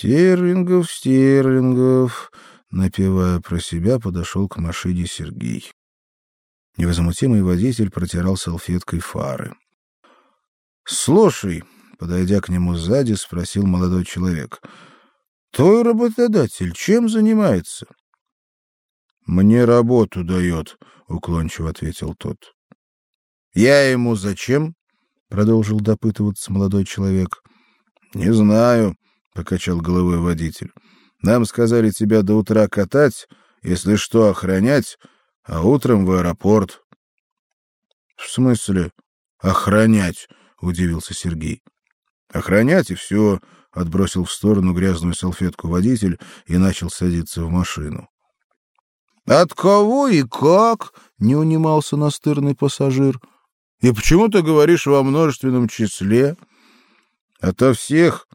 Стерлингов, стерлингов, напевая про себя, подошел к машине Сергей. Невозмутимый водитель протирал салфеткой фары. "Слушай", подойдя к нему сзади, спросил молодой человек. "Твой работодатель чем занимается?" "Мне работу дает», — уклончиво ответил тот. "Я ему зачем?" продолжил допытываться молодой человек. "Не знаю", покачал головой водитель. "Нам сказали тебя до утра катать, если что, охранять, а утром в аэропорт". В смысле охранять? удивился Сергей. Охранять и все, отбросил в сторону грязную салфетку водитель и начал садиться в машину. От кого и как? не унимался настырный пассажир. И почему ты говоришь во множественном числе? Ото всех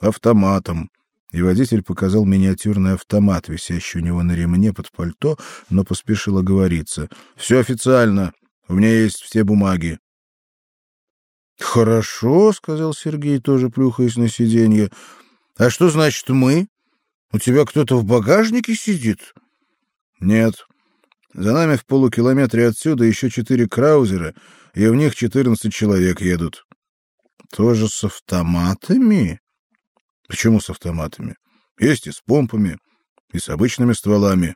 автоматом. И водитель показал миниатюрный автомат, висящий у него на ремне под пальто, но поспешил оговориться. Все официально. У меня есть все бумаги. Хорошо, сказал Сергей, тоже плюхаясь на сиденье. А что значит мы? У тебя кто-то в багажнике сидит? Нет. За нами в полукилометре отсюда еще четыре краузера, и в них четырнадцать человек едут. Тоже с автоматами? Почему с автоматами? Есть и с помпами, и с обычными стволами.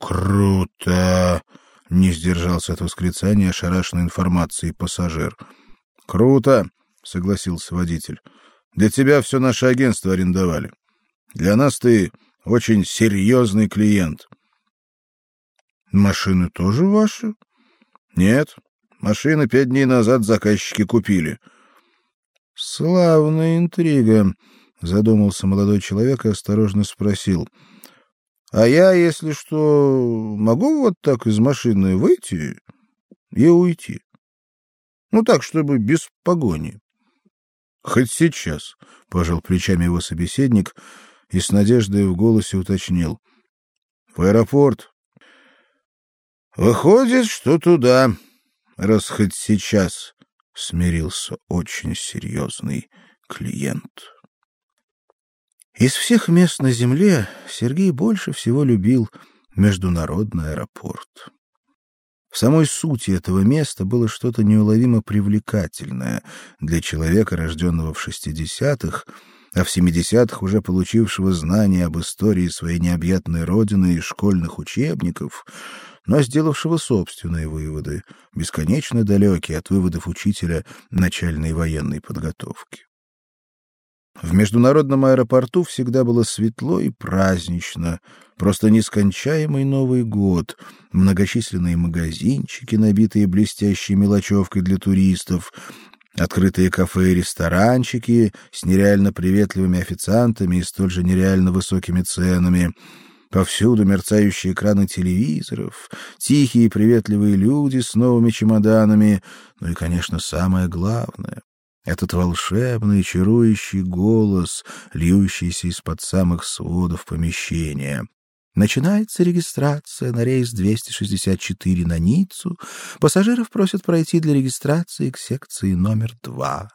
Круто, не сдержался от восклицания ошарашенной информации пассажир. Круто, согласился водитель. Для тебя все наше агентство арендовали. Для нас ты очень серьезный клиент. Машины тоже ваши? Нет, машины пять дней назад заказчики купили. Славная интрига, задумался молодой человек и осторожно спросил: "А я, если что, могу вот так из машины выйти и уйти? Ну так, чтобы без погони?" Хоть сейчас, пожал плечами его собеседник и с надеждой в голосе уточнил: "В аэропорт Выходит, что туда, раз хоть сейчас смирился очень серьезный клиент. Из всех мест на земле Сергей больше всего любил международный аэропорт. В самой сути этого места было что-то неуловимо привлекательное для человека, рожденного в шестидесятых, а в семидесятых уже получившего знания об истории своей необъятной родины из школьных учебников — но сделавшего собственные выводы, бесконечно далекие от выводов учителя начальной военной подготовки. В международном аэропорту всегда было светло и празднично, просто нескончаемый Новый год, многочисленные магазинчики, набитые блестящей мелочевкой для туристов, открытые кафе и ресторанчики с нереально приветливыми официантами и столь же нереально высокими ценами — Повсюду мерцающие экраны телевизоров, тихие и приветливые люди с новыми чемоданами, ну и, конечно, самое главное этот волшебный, чарующий голос, льющийся из-под самых сводов помещения. Начинается регистрация на рейс 264 на Ниццу. Пассажиров просят пройти для регистрации к секции номер два.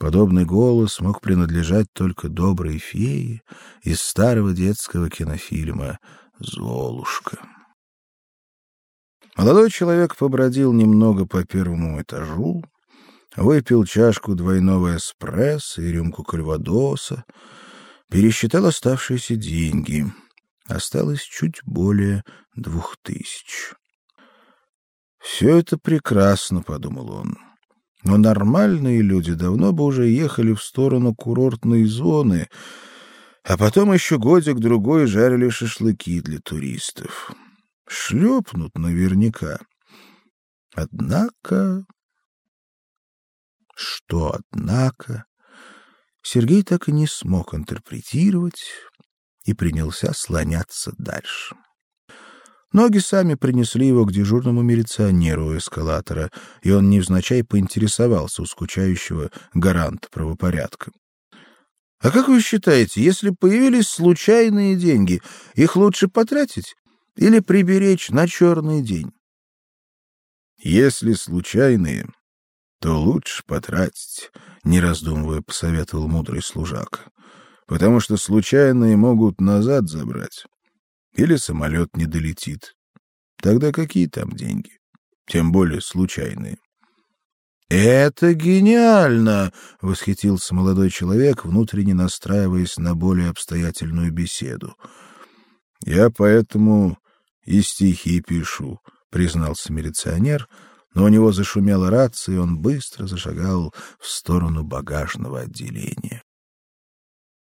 Подобный голос мог принадлежать только доброй фее из старого детского кинофильма Золушка. Молодой человек побродил немного по первому этажу, выпил чашку двойного эспрессо и рюмку кальвадоса, пересчитал оставшиеся деньги. Осталось чуть более двух тысяч. «Все это прекрасно, подумал он. Но нормальные люди давно бы уже ехали в сторону курортной зоны, а потом еще годик-другой жарили шашлыки для туристов. Шлепнут наверняка. Однако... Что однако? Сергей так и не смог интерпретировать и принялся слоняться дальше. Ноги сами принесли его к дежурному милиционеру у эскалатора, и он невзначай поинтересовался у скучающего гаранта правопорядка. А как вы считаете, если появились случайные деньги, их лучше потратить или приберечь на черный день? Если случайные, то лучше потратить, не раздумывая, посоветовал мудрый служака. Потому что случайные могут назад забрать. Или самолет не долетит. Тогда какие там деньги? Тем более случайные. Это гениально, восхитился молодой человек, внутренне настраиваясь на более обстоятельную беседу. Я поэтому и стихи пишу, признался милиционер, но у него зашумела рация, и он быстро зашагал в сторону багажного отделения.